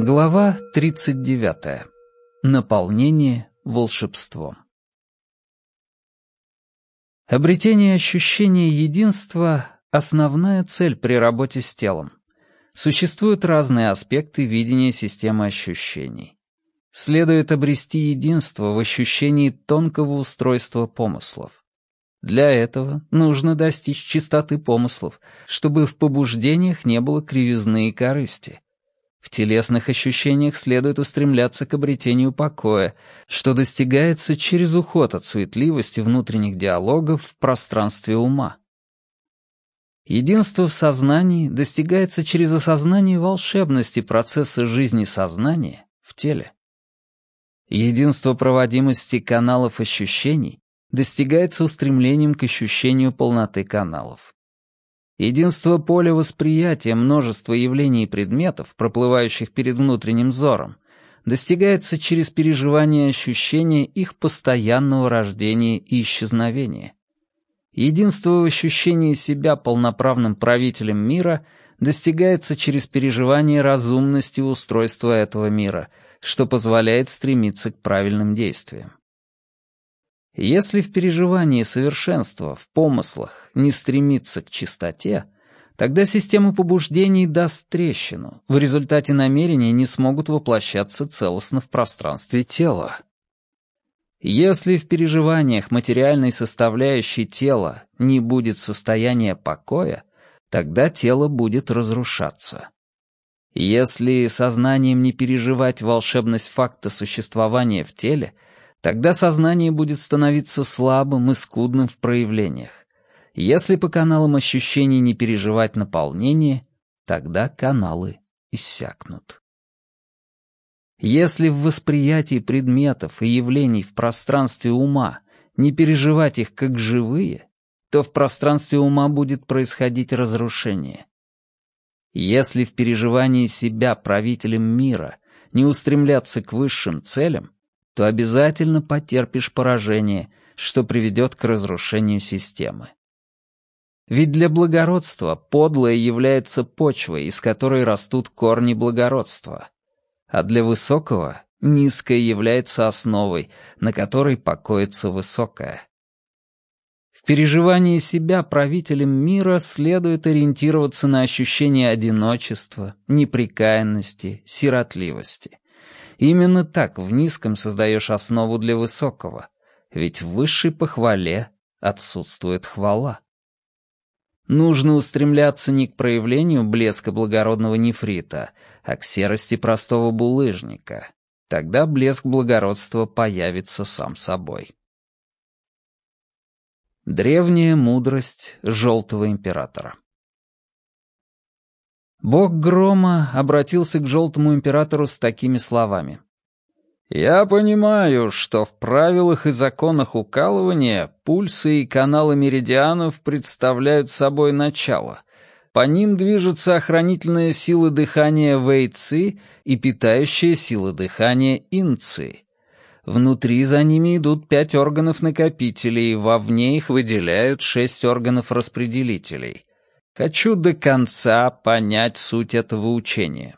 Глава 39. Наполнение волшебством. Обретение ощущения единства — основная цель при работе с телом. Существуют разные аспекты видения системы ощущений. Следует обрести единство в ощущении тонкого устройства помыслов. Для этого нужно достичь чистоты помыслов, чтобы в побуждениях не было кривизны и корысти. В телесных ощущениях следует устремляться к обретению покоя, что достигается через уход от суетливости внутренних диалогов в пространстве ума. Единство в сознании достигается через осознание волшебности процесса жизни сознания в теле. Единство проводимости каналов ощущений достигается устремлением к ощущению полноты каналов. Единство поля восприятия множества явлений и предметов, проплывающих перед внутренним взором, достигается через переживание ощущения их постоянного рождения и исчезновения. Единство в ощущении себя полноправным правителем мира достигается через переживание разумности устройства этого мира, что позволяет стремиться к правильным действиям. Если в переживании совершенства, в помыслах, не стремиться к чистоте, тогда система побуждений даст трещину, в результате намерения не смогут воплощаться целостно в пространстве тела. Если в переживаниях материальной составляющей тела не будет состояния покоя, тогда тело будет разрушаться. Если сознанием не переживать волшебность факта существования в теле — Тогда сознание будет становиться слабым и скудным в проявлениях. Если по каналам ощущений не переживать наполнение, тогда каналы иссякнут. Если в восприятии предметов и явлений в пространстве ума не переживать их как живые, то в пространстве ума будет происходить разрушение. Если в переживании себя правителем мира не устремляться к высшим целям, то обязательно потерпишь поражение, что приведет к разрушению системы. Ведь для благородства подлое является почвой, из которой растут корни благородства, а для высокого низкое является основой, на которой покоится высокое. В переживании себя правителем мира следует ориентироваться на ощущение одиночества, неприкаянности, сиротливости. Именно так в низком создаешь основу для высокого, ведь в высшей похвале отсутствует хвала. Нужно устремляться не к проявлению блеска благородного нефрита, а к серости простого булыжника. Тогда блеск благородства появится сам собой. Древняя мудрость Желтого Императора Бог Грома обратился к Желтому Императору с такими словами. «Я понимаю, что в правилах и законах укалывания пульсы и каналы меридианов представляют собой начало. По ним движется охранительная сила дыхания Вэйци и питающая сила дыхания Инци. Внутри за ними идут пять органов-накопителей, вовне их выделяют шесть органов-распределителей. Хочу до конца понять суть этого учения.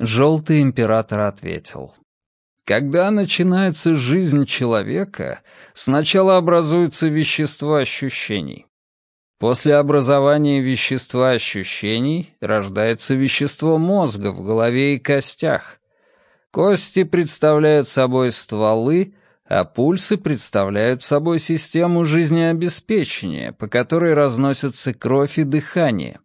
Желтый император ответил. Когда начинается жизнь человека, сначала образуется вещество ощущений. После образования вещества ощущений рождается вещество мозга в голове и костях. Кости представляют собой стволы, а пульсы представляют собой систему жизнеобеспечения, по которой разносятся кровь и дыхание.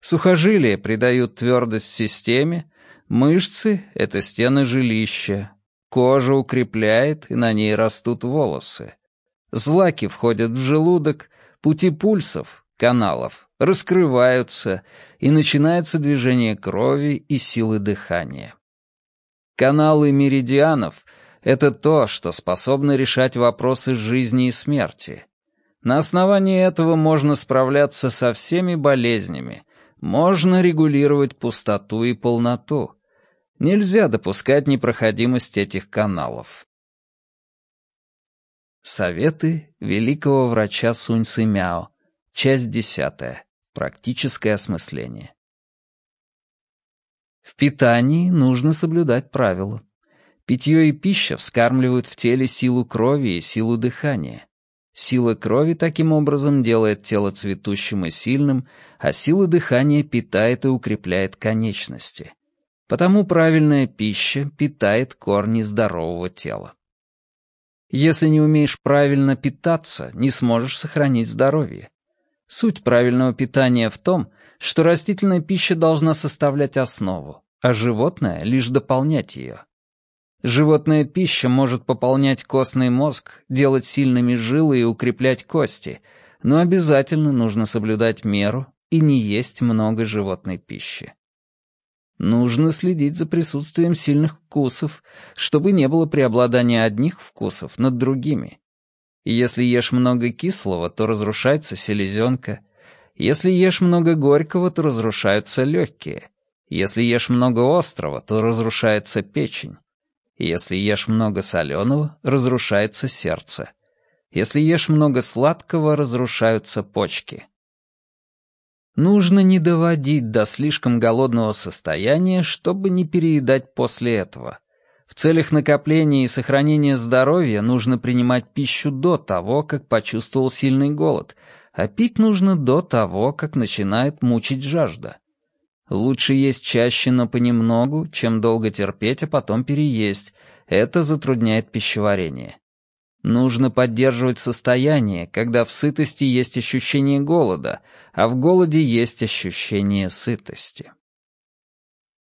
Сухожилия придают твердость системе, мышцы — это стены жилища, кожа укрепляет, и на ней растут волосы. Злаки входят в желудок, пути пульсов, каналов, раскрываются, и начинается движение крови и силы дыхания. Каналы меридианов — это то, что способно решать вопросы жизни и смерти. На основании этого можно справляться со всеми болезнями, можно регулировать пустоту и полноту. Нельзя допускать непроходимость этих каналов. Советы великого врача Сунь Сымяо. Часть десятая. Практическое осмысление. В питании нужно соблюдать правила. Питье и пища вскармливают в теле силу крови и силу дыхания. Сила крови таким образом делает тело цветущим и сильным, а сила дыхания питает и укрепляет конечности. Потому правильная пища питает корни здорового тела. Если не умеешь правильно питаться, не сможешь сохранить здоровье. Суть правильного питания в том, что растительная пища должна составлять основу, а животное — лишь дополнять ее. Животная пища может пополнять костный мозг, делать сильными жилы и укреплять кости, но обязательно нужно соблюдать меру и не есть много животной пищи. Нужно следить за присутствием сильных вкусов, чтобы не было преобладания одних вкусов над другими. Если ешь много кислого, то разрушается селезенка. Если ешь много горького, то разрушаются легкие. Если ешь много острого, то разрушается печень. Если ешь много соленого, разрушается сердце. Если ешь много сладкого, разрушаются почки. Нужно не доводить до слишком голодного состояния, чтобы не переедать после этого. В целях накопления и сохранения здоровья нужно принимать пищу до того, как почувствовал сильный голод, а пить нужно до того, как начинает мучить жажда. Лучше есть чаще, но понемногу, чем долго терпеть, а потом переесть. Это затрудняет пищеварение. Нужно поддерживать состояние, когда в сытости есть ощущение голода, а в голоде есть ощущение сытости.